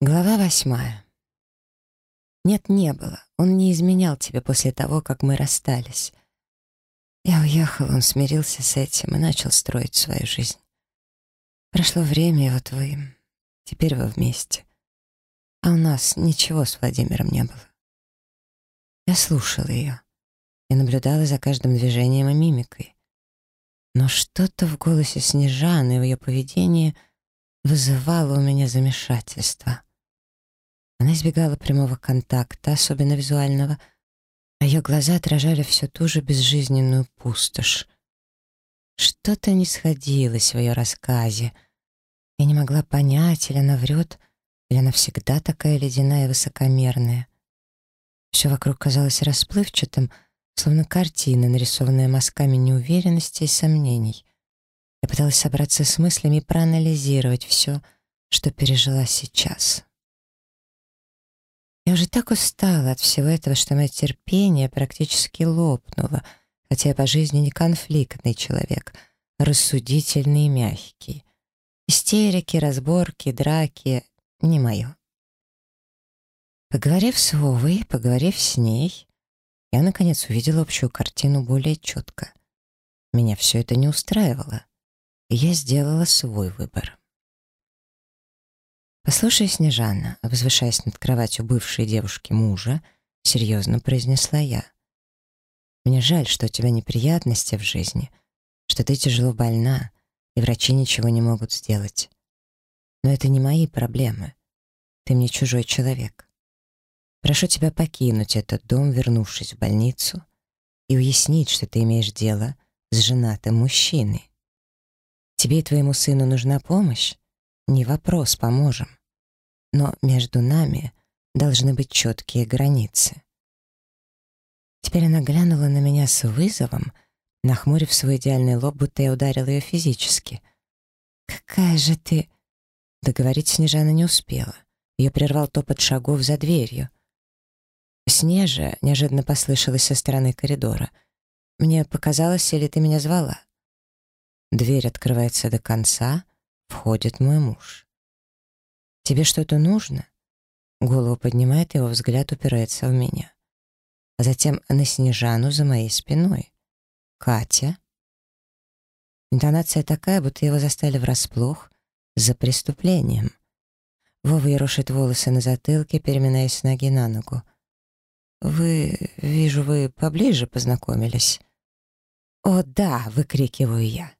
Глава восьмая. Нет, не было. Он не изменял тебе после того, как мы расстались. Я уехал, он смирился с этим и начал строить свою жизнь. Прошло время, и вот вы... Теперь вы вместе. А у нас ничего с Владимиром не было. Я слушала ее. Я наблюдала за каждым движением и мимикой. Но что-то в голосе Снежаны и в ее поведении вызывало у меня замешательство. Она избегала прямого контакта, особенно визуального, а ее глаза отражали всю ту же безжизненную пустошь. Что-то не сходилось в ее рассказе. Я не могла понять, или она врет, или она всегда такая ледяная и высокомерная. Все вокруг казалось расплывчатым, словно картина, нарисованная мазками неуверенности и сомнений. Я пыталась собраться с мыслями и проанализировать все, что пережила сейчас. Я уже так устала от всего этого, что мое терпение практически лопнуло, хотя я по жизни не конфликтный человек, а рассудительный и мягкий. Истерики, разборки, драки — не мое. Поговорив с Вовой, поговорив с ней, я, наконец, увидела общую картину более четко. Меня все это не устраивало, я сделала свой выбор. «Послушай, Снежана», возвышаясь над кроватью бывшей девушки мужа, серьезно произнесла я. «Мне жаль, что у тебя неприятности в жизни, что ты тяжело больна, и врачи ничего не могут сделать. Но это не мои проблемы. Ты мне чужой человек. Прошу тебя покинуть этот дом, вернувшись в больницу, и уяснить, что ты имеешь дело с женатым мужчиной. Тебе и твоему сыну нужна помощь? Не вопрос, поможем. Но между нами должны быть четкие границы. Теперь она глянула на меня с вызовом, нахмурив свой идеальный лоб, будто я ударил ее физически. «Какая же ты...» Договорить Снежана не успела. Ее прервал топот шагов за дверью. «Снежа» неожиданно послышалась со стороны коридора. «Мне показалось, или ты меня звала?» Дверь открывается до конца, Входит мой муж. «Тебе что-то нужно?» Голову поднимает, его взгляд упирается в меня. А затем на Снежану за моей спиной. «Катя?» Интонация такая, будто его застали врасплох за преступлением. Вова ерошит волосы на затылке, переминаясь с ноги на ногу. «Вы, вижу, вы поближе познакомились». «О, да!» — выкрикиваю я.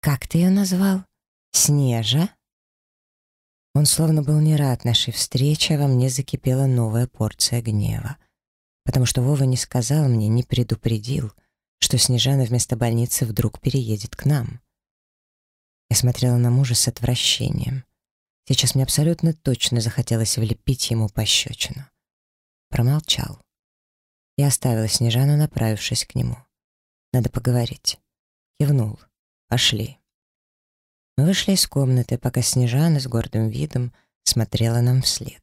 «Как ты ее назвал?» «Снежа?» Он словно был не рад нашей встрече, а во мне закипела новая порция гнева. Потому что Вова не сказал мне, не предупредил, что Снежана вместо больницы вдруг переедет к нам. Я смотрела на мужа с отвращением. Сейчас мне абсолютно точно захотелось влепить ему пощечину. Промолчал. Я оставила Снежану, направившись к нему. «Надо поговорить». Кивнул. «Пошли». Мы вышли из комнаты, пока Снежана с гордым видом смотрела нам вслед.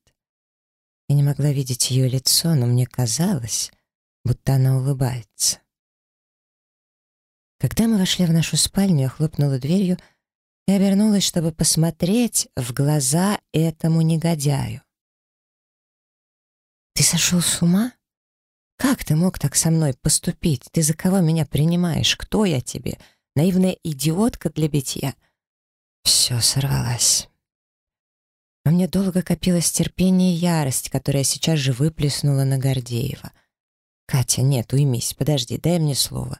Я не могла видеть ее лицо, но мне казалось, будто она улыбается. Когда мы вошли в нашу спальню, я хлопнула дверью и обернулась, чтобы посмотреть в глаза этому негодяю. «Ты сошел с ума? Как ты мог так со мной поступить? Ты за кого меня принимаешь? Кто я тебе? Наивная идиотка для битья?» Все сорвалось. Во мне долго копилось терпение и ярость, которая сейчас же выплеснула на Гордеева. «Катя, нет, уймись, подожди, дай мне слово».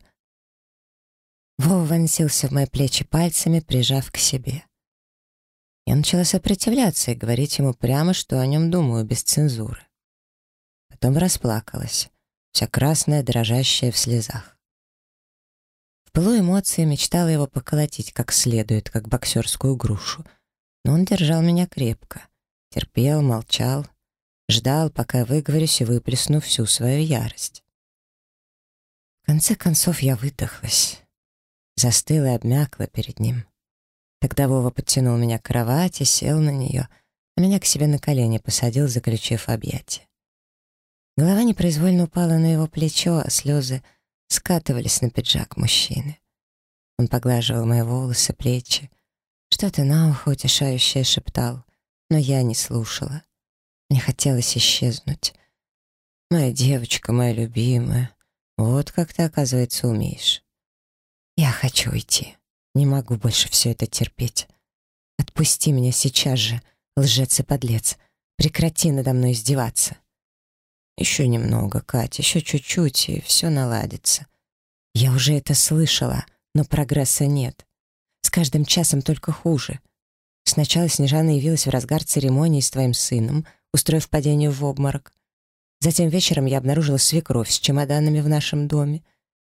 Вова вонзился в мои плечи пальцами, прижав к себе. Я начала сопротивляться и говорить ему прямо, что о нем думаю, без цензуры. Потом расплакалась, вся красная, дрожащая в слезах пылу эмоций мечтала его поколотить как следует, как боксерскую грушу. Но он держал меня крепко. Терпел, молчал, ждал, пока выговорюсь и выплесну всю свою ярость. В конце концов я выдохлась. Застыла и обмякла перед ним. Тогда Вова подтянул меня к кровати, сел на нее, а меня к себе на колени посадил, заключив объятие. Голова непроизвольно упала на его плечо, а слезы — скатывались на пиджак мужчины. Он поглаживал мои волосы, плечи, что-то на ухо утешающее шептал. Но я не слушала. Мне хотелось исчезнуть. «Моя девочка, моя любимая, вот как ты, оказывается, умеешь». «Я хочу уйти. Не могу больше все это терпеть. Отпусти меня сейчас же, лжец и подлец. Прекрати надо мной издеваться». «Еще немного, Катя, еще чуть-чуть, и все наладится». «Я уже это слышала, но прогресса нет. С каждым часом только хуже. Сначала Снежана явилась в разгар церемонии с твоим сыном, устроив падение в обморок. Затем вечером я обнаружила свекровь с чемоданами в нашем доме,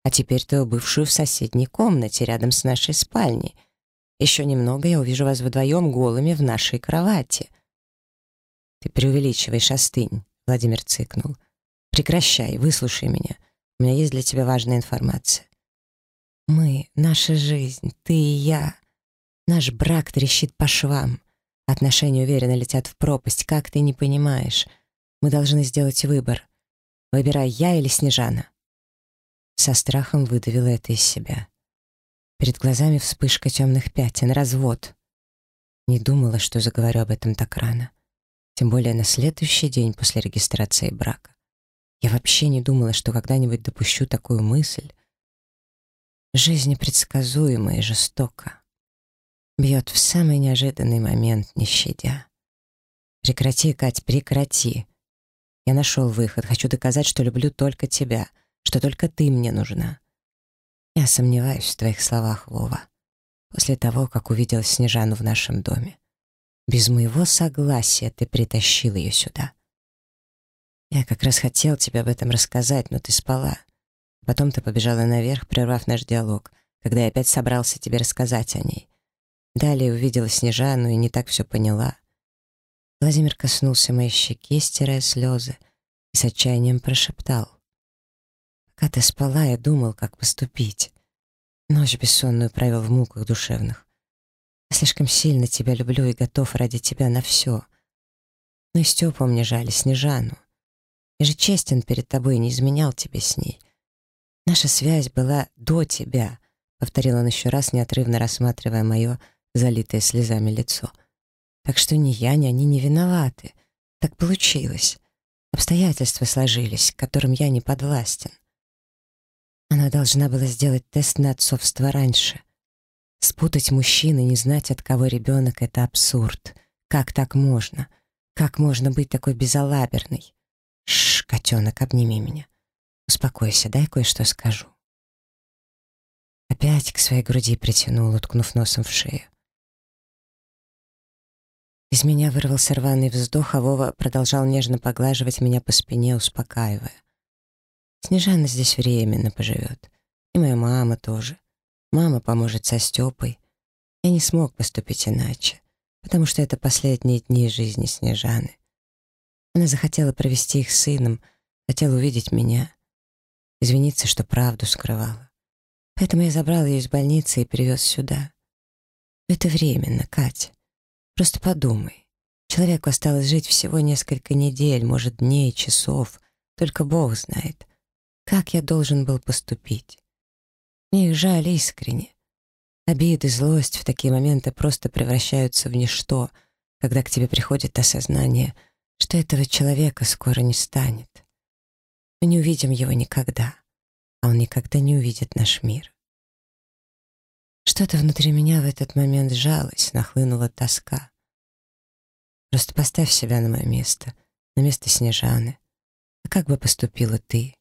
а теперь твою бывшую в соседней комнате рядом с нашей спальней. Еще немного я увижу вас вдвоем голыми в нашей кровати. Ты преувеличиваешь, остынь. Владимир цыкнул. «Прекращай, выслушай меня. У меня есть для тебя важная информация». «Мы, наша жизнь, ты и я. Наш брак трещит по швам. Отношения уверенно летят в пропасть, как ты не понимаешь. Мы должны сделать выбор. Выбирай я или Снежана». Со страхом выдавила это из себя. Перед глазами вспышка темных пятен, развод. Не думала, что заговорю об этом так рано. Тем более на следующий день после регистрации брака. Я вообще не думала, что когда-нибудь допущу такую мысль. Жизнь непредсказуема и жестока. Бьет в самый неожиданный момент, не щадя. Прекрати, Кать, прекрати. Я нашел выход. Хочу доказать, что люблю только тебя, что только ты мне нужна. Я сомневаюсь в твоих словах, Вова. После того, как увидел Снежану в нашем доме. Без моего согласия ты притащил ее сюда. Я как раз хотел тебе об этом рассказать, но ты спала. Потом ты побежала наверх, прервав наш диалог, когда я опять собрался тебе рассказать о ней. Далее увидела Снежану и не так все поняла. Владимир коснулся моей щеки, стирая слезы, и с отчаянием прошептал. «Пока ты спала, я думал, как поступить. Ночь бессонную провел в муках душевных. Слишком сильно тебя люблю и готов ради тебя на все. Но и Степу мне жаль, Снежану. Я же честен перед тобой и не изменял тебе с ней. Наша связь была до тебя, — повторил он еще раз, неотрывно рассматривая мое залитое слезами лицо. Так что ни я, ни они не виноваты. Так получилось. Обстоятельства сложились, к которым я не подвластен. Она должна была сделать тест на отцовство раньше — Спутать мужчин и не знать, от кого ребенок — это абсурд. Как так можно? Как можно быть такой безалаберной? Шш, котенок, обними меня. Успокойся, дай кое-что скажу. Опять к своей груди притянул, уткнув носом в шею. Из меня вырвался рваный вздох, а Вова продолжал нежно поглаживать меня по спине, успокаивая. Снежана здесь временно поживет. И моя мама тоже. Мама поможет со Степой. Я не смог поступить иначе, потому что это последние дни жизни Снежаны. Она захотела провести их с сыном, хотела увидеть меня, извиниться, что правду скрывала. Поэтому я забрал ее из больницы и привез сюда. это временно, Катя. Просто подумай. Человеку осталось жить всего несколько недель, может, дней, часов. Только Бог знает, как я должен был поступить. Мне их жаль искренне. Обиды, злость в такие моменты просто превращаются в ничто, когда к тебе приходит осознание, что этого человека скоро не станет. Мы не увидим его никогда, а он никогда не увидит наш мир. Что-то внутри меня в этот момент сжалось, нахлынула тоска. Просто поставь себя на мое место, на место Снежаны. А как бы поступила ты?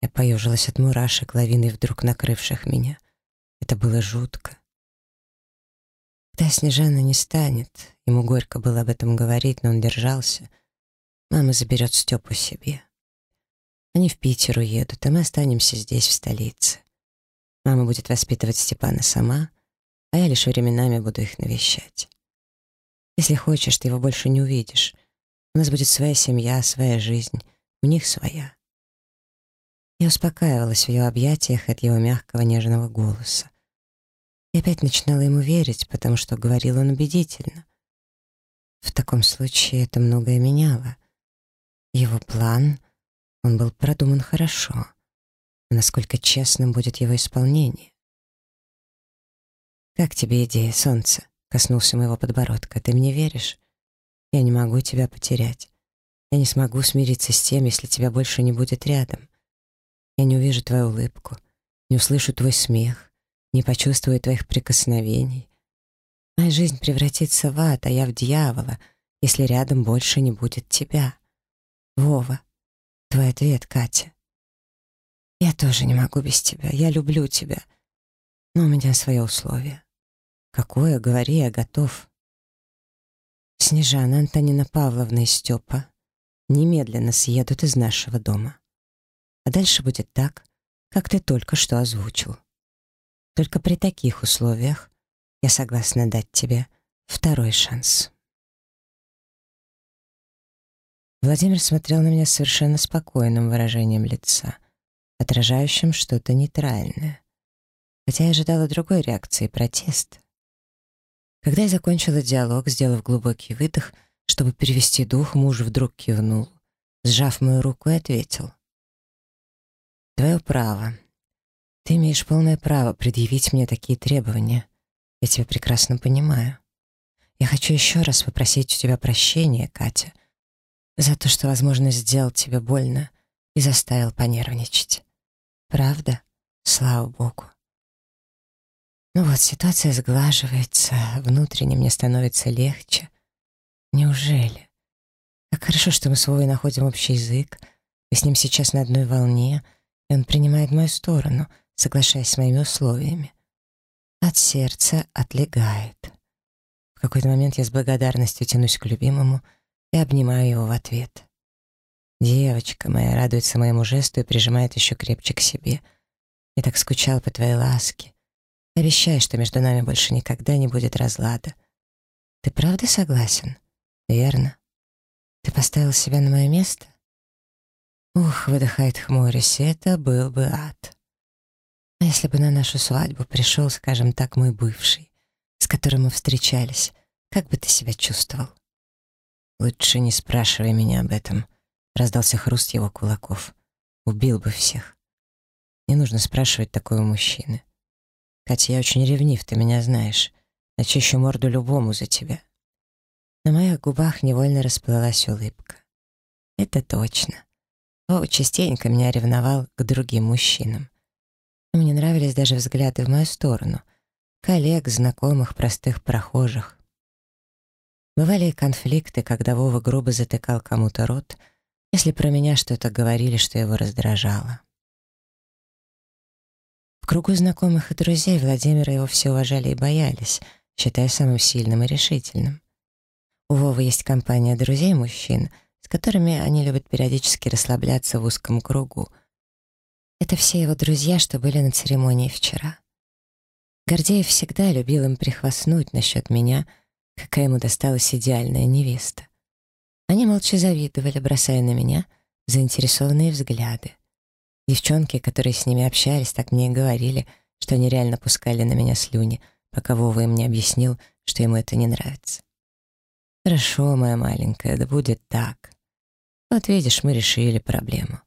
Я поежилась от мурашек, лавиной вдруг накрывших меня. Это было жутко. Когда Снежана не станет, ему горько было об этом говорить, но он держался. Мама заберет Степу себе. Они в Питер уедут, а мы останемся здесь, в столице. Мама будет воспитывать Степана сама, а я лишь временами буду их навещать. Если хочешь, ты его больше не увидишь. У нас будет своя семья, своя жизнь, у них своя. Я успокаивалась в ее объятиях от его мягкого нежного голоса. И опять начинала ему верить, потому что говорил он убедительно. В таком случае это многое меняло. Его план, он был продуман хорошо. Но насколько честным будет его исполнение? «Как тебе идея, солнце?» — коснулся моего подбородка. «Ты мне веришь?» Я не могу тебя потерять. Я не смогу смириться с тем, если тебя больше не будет рядом. Я не увижу твою улыбку, не услышу твой смех, не почувствую твоих прикосновений. Моя жизнь превратится в ад, а я в дьявола, если рядом больше не будет тебя. Вова, твой ответ, Катя. Я тоже не могу без тебя, я люблю тебя. Но у меня свои условия. Какое, говори, я готов. Снежана, Антонина Павловна и Степа немедленно съедут из нашего дома. А дальше будет так, как ты только что озвучил. Только при таких условиях я согласна дать тебе второй шанс. Владимир смотрел на меня совершенно спокойным выражением лица, отражающим что-то нейтральное. Хотя я ожидала другой реакции — протест. Когда я закончила диалог, сделав глубокий выдох, чтобы перевести дух, муж вдруг кивнул, сжав мою руку и ответил. «Твое право. Ты имеешь полное право предъявить мне такие требования. Я тебя прекрасно понимаю. Я хочу еще раз попросить у тебя прощения, Катя, за то, что, возможно, сделал тебе больно и заставил понервничать. Правда? Слава Богу. Ну вот, ситуация сглаживается, внутренне мне становится легче. Неужели? Как хорошо, что мы с Вовой находим общий язык, мы с ним сейчас на одной волне, и он принимает мою сторону, соглашаясь с моими условиями. От сердца отлегает. В какой-то момент я с благодарностью тянусь к любимому и обнимаю его в ответ. Девочка моя радуется моему жесту и прижимает еще крепче к себе. Я так скучал по твоей ласке, Обещай, что между нами больше никогда не будет разлада. Ты правда согласен? Верно. Ты поставил себя на мое место? Ух, выдыхает хмурясь, это был бы ад. А если бы на нашу свадьбу пришел, скажем так, мой бывший, с которым мы встречались, как бы ты себя чувствовал? Лучше не спрашивай меня об этом. Раздался хруст его кулаков. Убил бы всех. Не нужно спрашивать такого мужчины. Катя, я очень ревнив, ты меня знаешь. Начищу морду любому за тебя. На моих губах невольно расплылась улыбка. Это точно. Вова частенько меня ревновал к другим мужчинам. Мне нравились даже взгляды в мою сторону. Коллег, знакомых, простых прохожих. Бывали конфликты, когда Вова грубо затыкал кому-то рот, если про меня что-то говорили, что его раздражало кругу знакомых и друзей Владимира его все уважали и боялись, считая самым сильным и решительным. У Вовы есть компания друзей-мужчин, с которыми они любят периодически расслабляться в узком кругу. Это все его друзья, что были на церемонии вчера. Гордеев всегда любил им прихвастнуть насчет меня, какая ему досталась идеальная невеста. Они молча завидовали, бросая на меня заинтересованные взгляды. Девчонки, которые с ними общались, так мне и говорили, что они реально пускали на меня слюни, пока Вова им не объяснил, что ему это не нравится. «Хорошо, моя маленькая, да будет так. Вот видишь, мы решили проблему.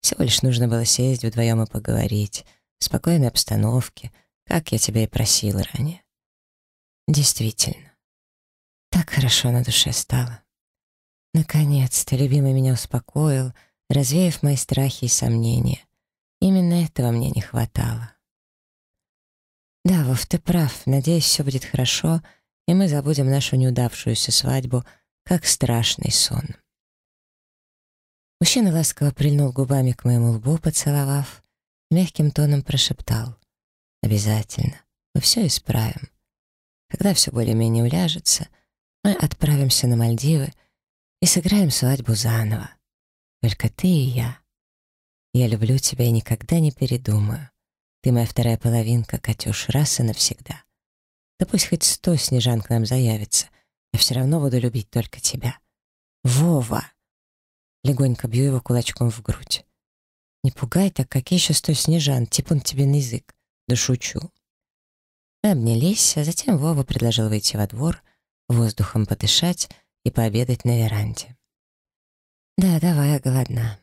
Всего лишь нужно было сесть вдвоем и поговорить, в спокойной обстановке, как я тебя и просила ранее. Действительно, так хорошо на душе стало. Наконец-то любимый меня успокоил, развеяв мои страхи и сомнения. Именно этого мне не хватало. Да, Вов, ты прав. Надеюсь, все будет хорошо, и мы забудем нашу неудавшуюся свадьбу, как страшный сон. Мужчина ласково прильнул губами к моему лбу, поцеловав, мягким тоном прошептал. «Обязательно. Мы все исправим. Когда все более-менее уляжется, мы отправимся на Мальдивы и сыграем свадьбу заново. Только ты и я. Я люблю тебя и никогда не передумаю. Ты моя вторая половинка, Катюш, раз и навсегда. Да пусть хоть сто снежан к нам заявится, я все равно буду любить только тебя. Вова! Легонько бью его кулачком в грудь. Не пугай так, какие еще сто снежан, типун тебе на язык. Да шучу. Мы обнялись, а затем Вова предложил выйти во двор, воздухом подышать и пообедать на веранде. «Да, давай, я голодна».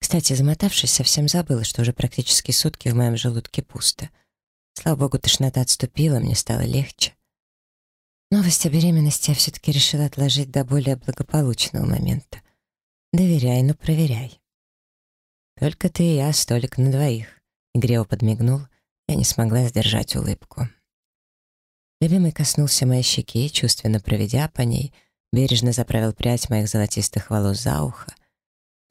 Кстати, замотавшись, совсем забыла, что уже практически сутки в моем желудке пусто. Слава богу, тошнота отступила, мне стало легче. Новость о беременности я все-таки решила отложить до более благополучного момента. Доверяй, но проверяй. Только ты и я, столик на двоих. Игрево подмигнул, я не смогла сдержать улыбку. Любимый коснулся моей щеки, чувственно проведя по ней, бережно заправил прядь моих золотистых волос за ухо.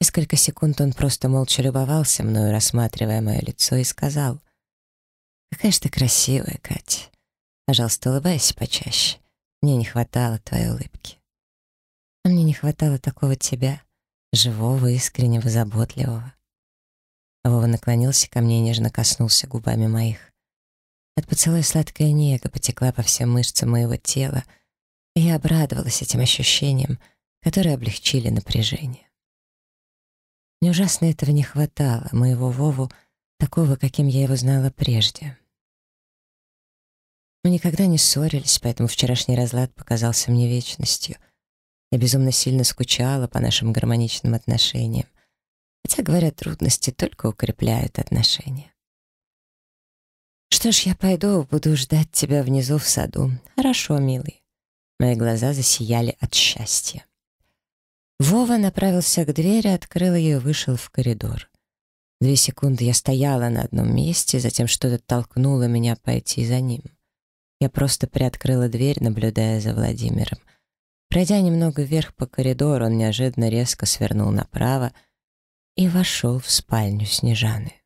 Несколько секунд он просто молча любовался мною, рассматривая мое лицо, и сказал, «Какая же ты красивая, Катя. Пожалуйста, улыбайся почаще. Мне не хватало твоей улыбки. А мне не хватало такого тебя, живого, искреннего, заботливого. Вова наклонился ко мне и нежно коснулся губами моих. От поцелуя сладкая нега потекла по всем мышцам моего тела, и я обрадовалась этим ощущениям, которые облегчили напряжение. Мне ужасно этого не хватало, моего Вову, такого, каким я его знала прежде. Мы никогда не ссорились, поэтому вчерашний разлад показался мне вечностью. Я безумно сильно скучала по нашим гармоничным отношениям. Хотя, говорят, трудности только укрепляют отношения. «Что ж, я пойду, буду ждать тебя внизу в саду. Хорошо, милый». Мои глаза засияли от счастья. Вова направился к двери, открыл ее и вышел в коридор. Две секунды я стояла на одном месте, затем что-то толкнуло меня пойти за ним. Я просто приоткрыла дверь, наблюдая за Владимиром. Пройдя немного вверх по коридору, он неожиданно резко свернул направо и вошел в спальню Снежаны.